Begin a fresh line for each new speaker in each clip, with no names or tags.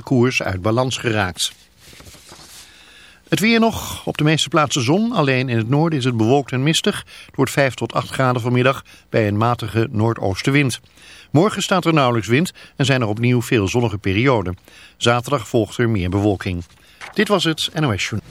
koers uit balans geraakt. Het weer nog. Op de meeste plaatsen zon. Alleen in het noorden is het bewolkt en mistig. Het wordt 5 tot 8 graden vanmiddag bij een matige noordoostenwind. Morgen staat er nauwelijks wind en zijn er opnieuw veel zonnige perioden. Zaterdag volgt er meer bewolking. Dit was het NOS Journal.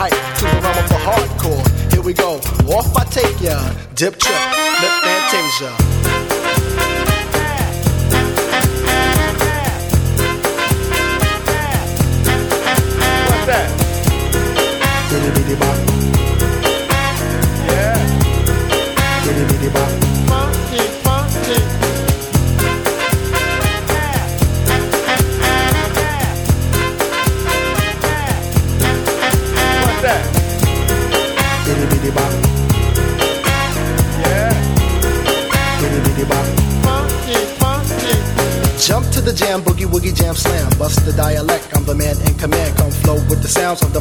hype to the realm of the hardcore. Here we go. Off I take ya. Dip trip. Lip Fantasia.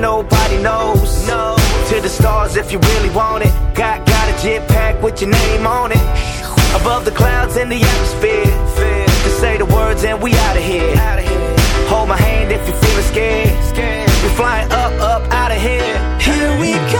nobody knows. No. To the stars if you really want it. Got, got a jet pack with your name on it. Above the clouds in the atmosphere. Just say the words and we out of here. Hold my hand if you're feeling scared. We're flying up, up, out of here.
Here we go.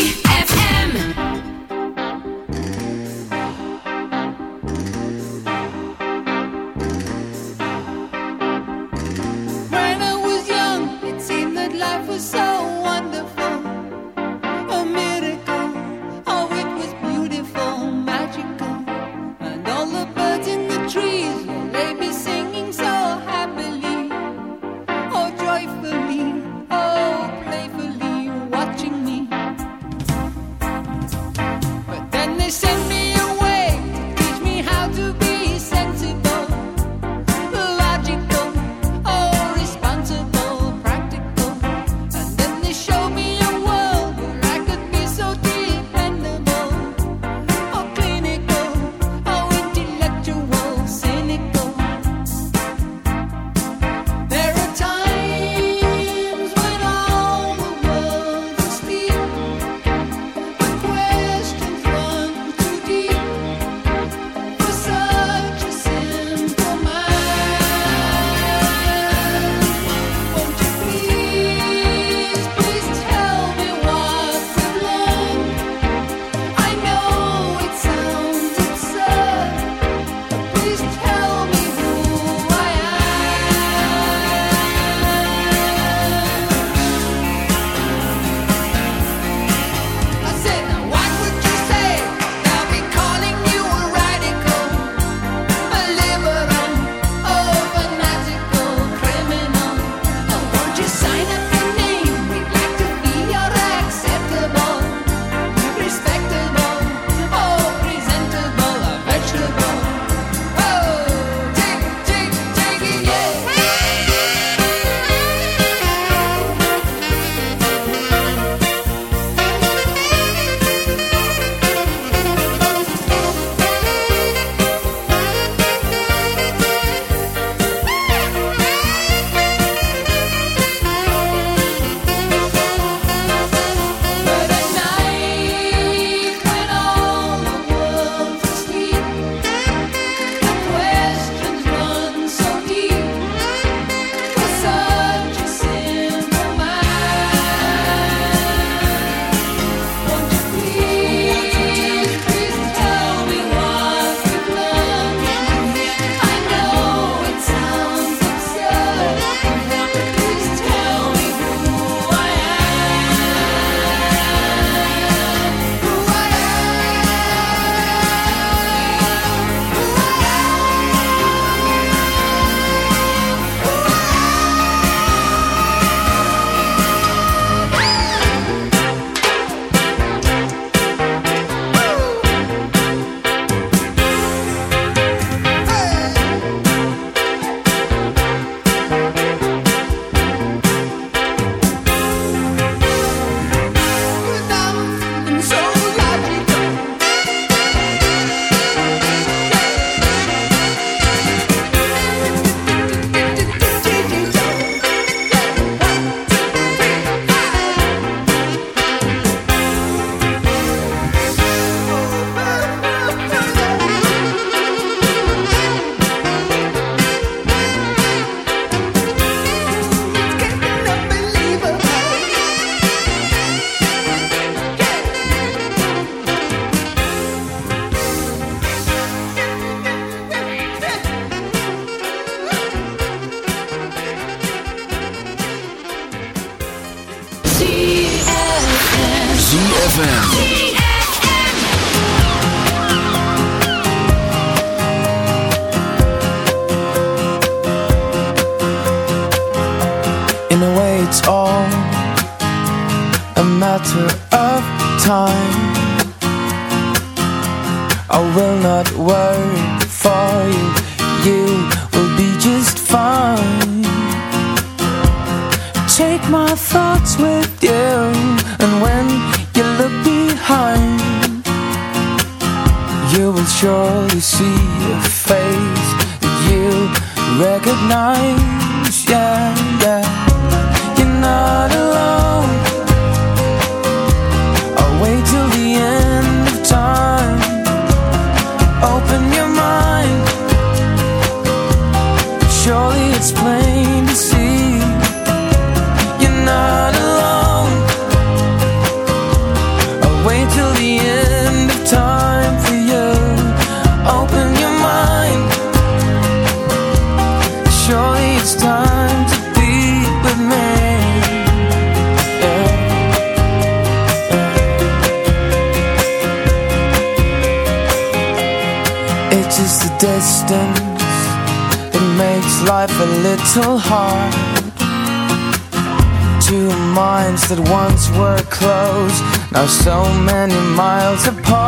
that
once were close, now so many miles apart.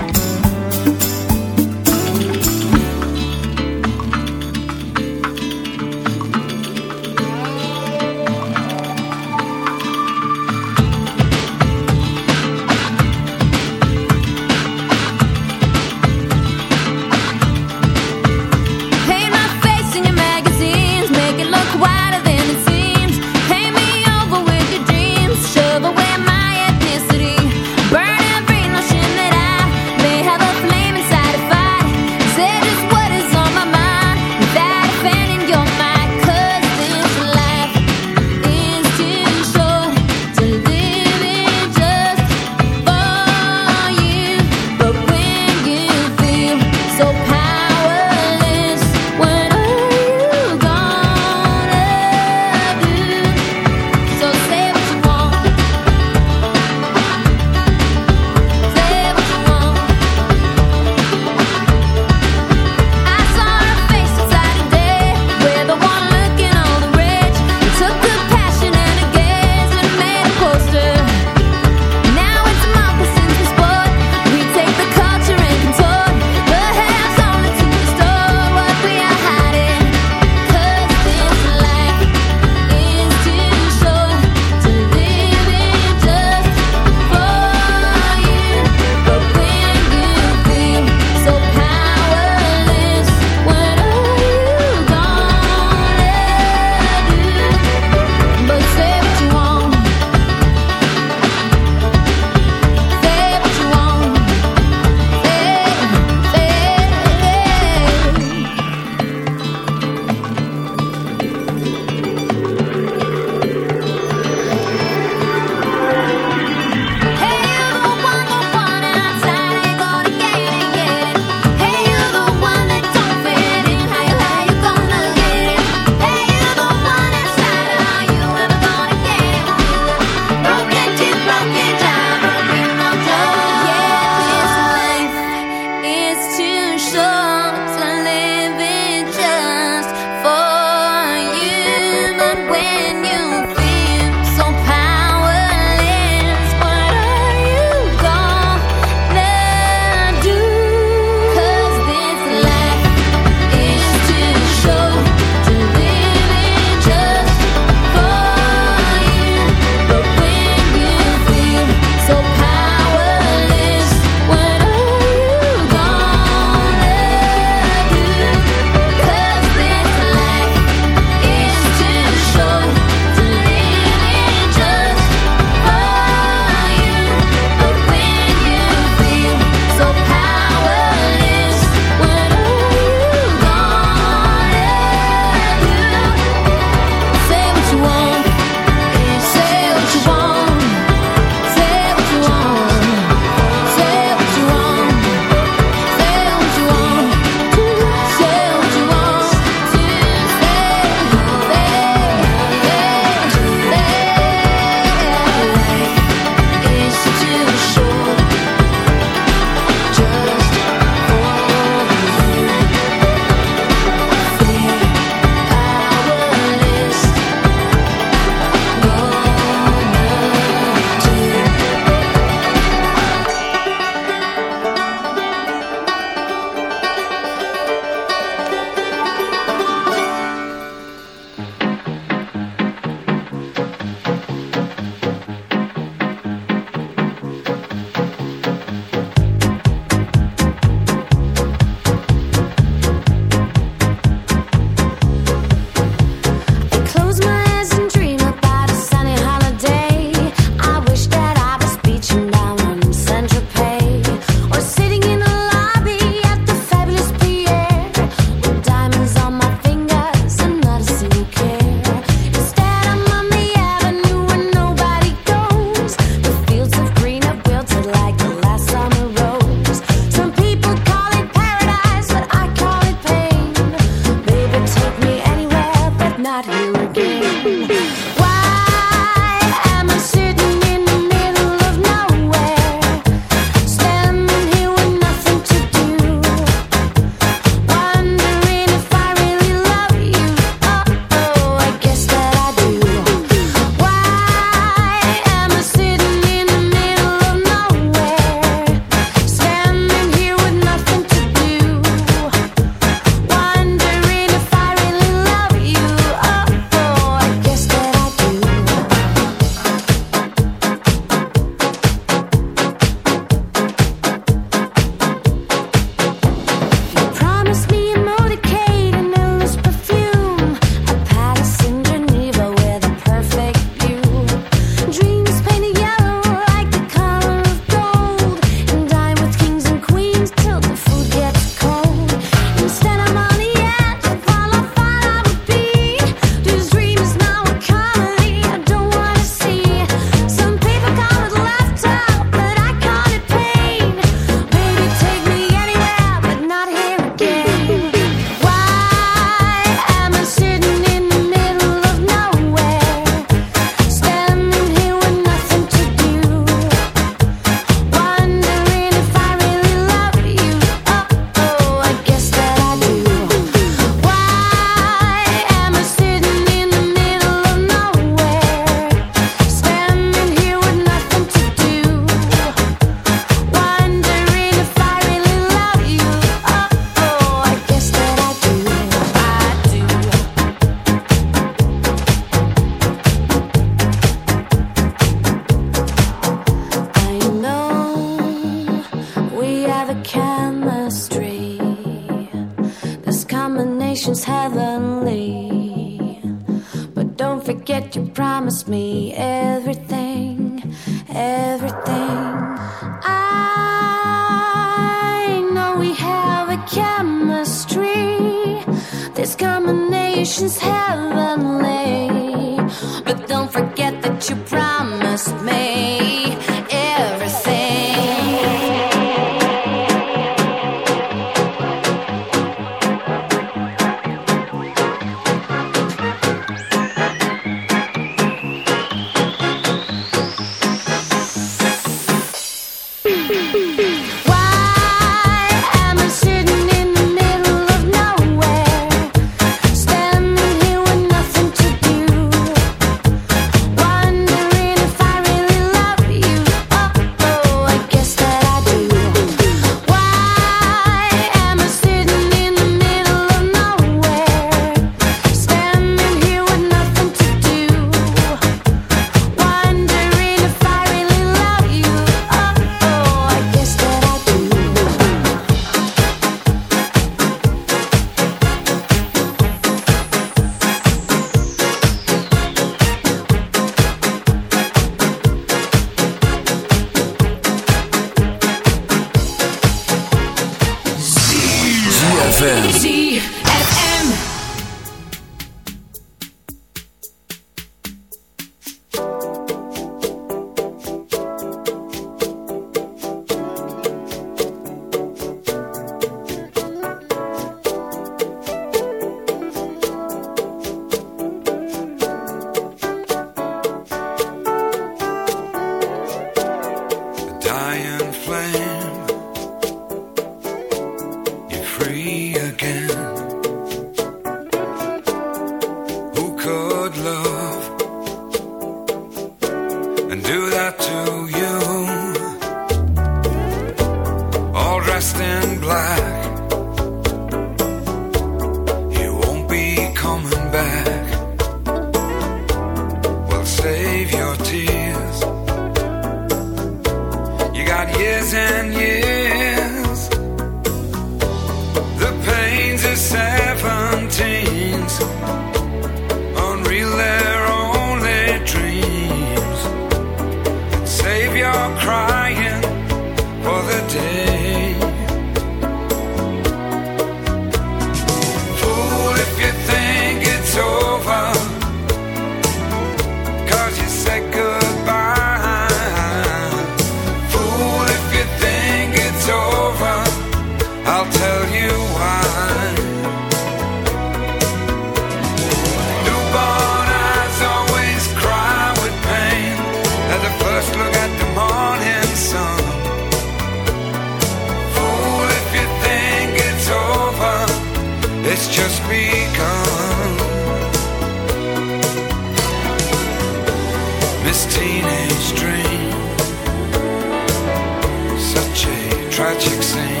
Scene.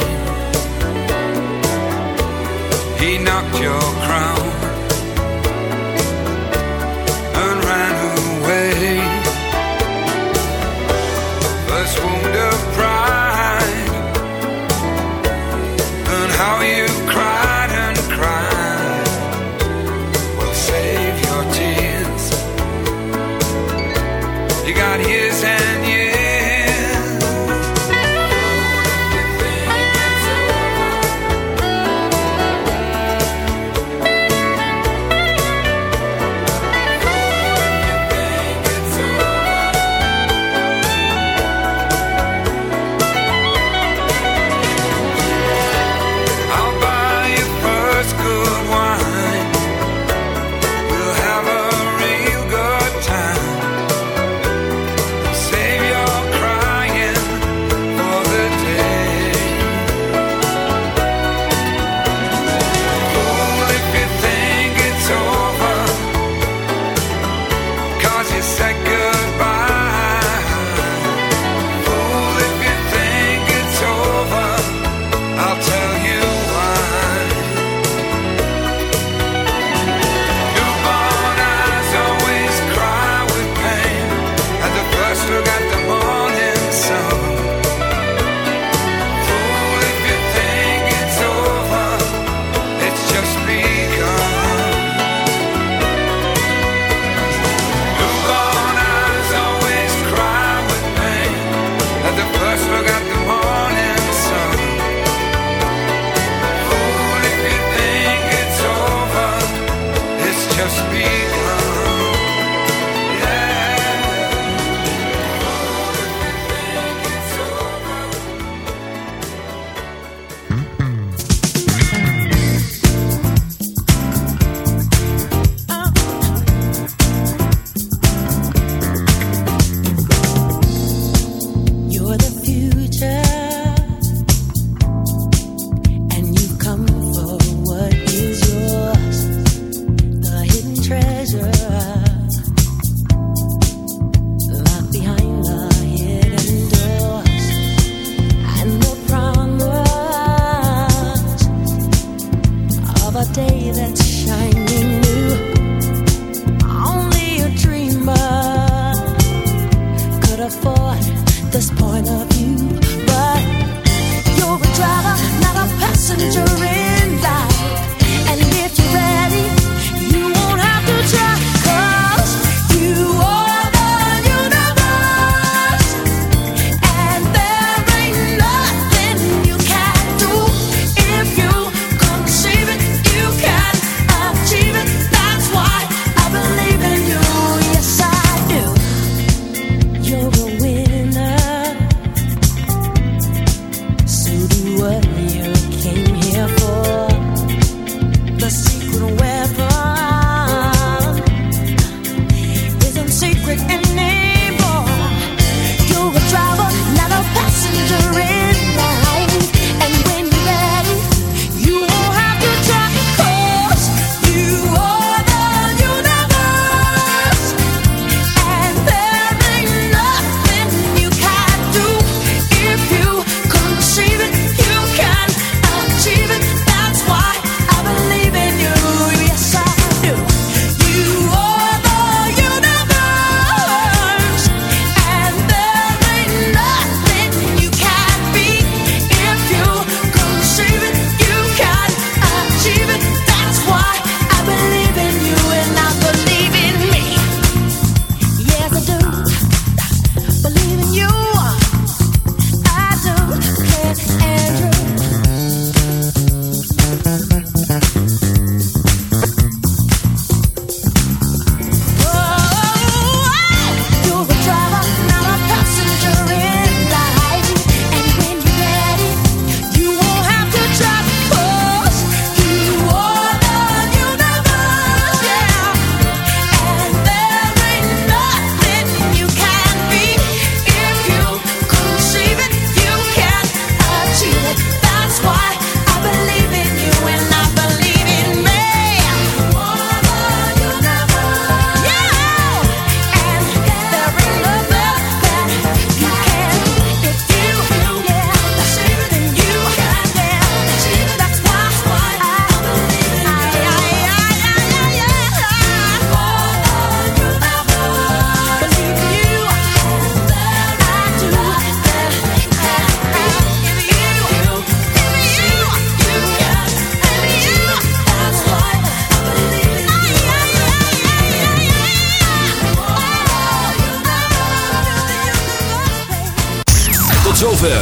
He knocked your crown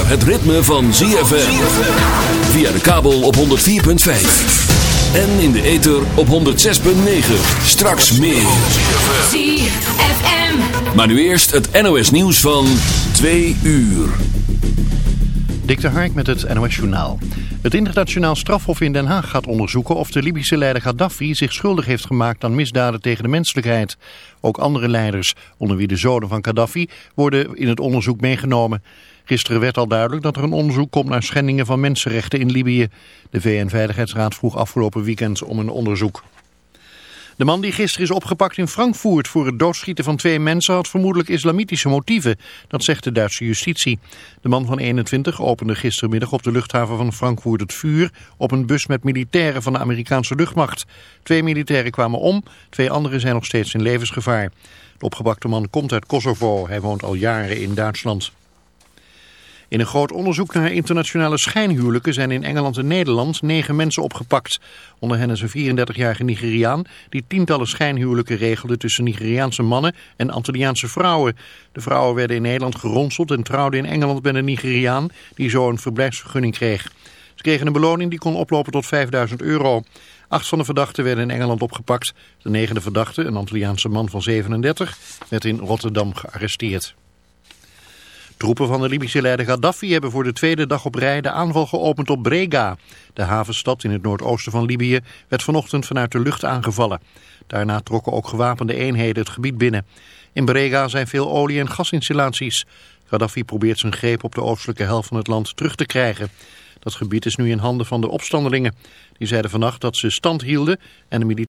het ritme van ZFM. Via de kabel op 104.5. En in de ether op 106.9. Straks meer.
ZFM.
Maar nu eerst het NOS nieuws van 2 uur.
Dik de Hark met het NOS Journaal. Het internationaal strafhof in Den Haag gaat onderzoeken of de Libische leider Gaddafi zich schuldig heeft gemaakt aan misdaden tegen de menselijkheid. Ook andere leiders, onder wie de zonen van Gaddafi, worden in het onderzoek meegenomen. Gisteren werd al duidelijk dat er een onderzoek komt naar schendingen van mensenrechten in Libië. De VN-veiligheidsraad vroeg afgelopen weekend om een onderzoek. De man die gisteren is opgepakt in Frankfurt voor het doodschieten van twee mensen had vermoedelijk islamitische motieven. Dat zegt de Duitse justitie. De man van 21 opende gistermiddag op de luchthaven van Frankfurt het vuur op een bus met militairen van de Amerikaanse luchtmacht. Twee militairen kwamen om, twee anderen zijn nog steeds in levensgevaar. De opgepakte man komt uit Kosovo. Hij woont al jaren in Duitsland. In een groot onderzoek naar internationale schijnhuwelijken zijn in Engeland en Nederland negen mensen opgepakt. Onder hen is een 34-jarige Nigeriaan die tientallen schijnhuwelijken regelde tussen Nigeriaanse mannen en Antilliaanse vrouwen. De vrouwen werden in Nederland geronseld en trouwden in Engeland met een Nigeriaan die zo een verblijfsvergunning kreeg. Ze kregen een beloning die kon oplopen tot 5000 euro. Acht van de verdachten werden in Engeland opgepakt. De negende verdachte, een Antilliaanse man van 37, werd in Rotterdam gearresteerd. Troepen van de Libische leider Gaddafi hebben voor de tweede dag op rij de aanval geopend op Brega. De havenstad in het noordoosten van Libië werd vanochtend vanuit de lucht aangevallen. Daarna trokken ook gewapende eenheden het gebied binnen. In Brega zijn veel olie- en gasinstallaties. Gaddafi probeert zijn greep op de oostelijke helft van het land terug te krijgen. Dat gebied is nu in handen van de opstandelingen. Die zeiden vannacht dat ze stand hielden en de militairen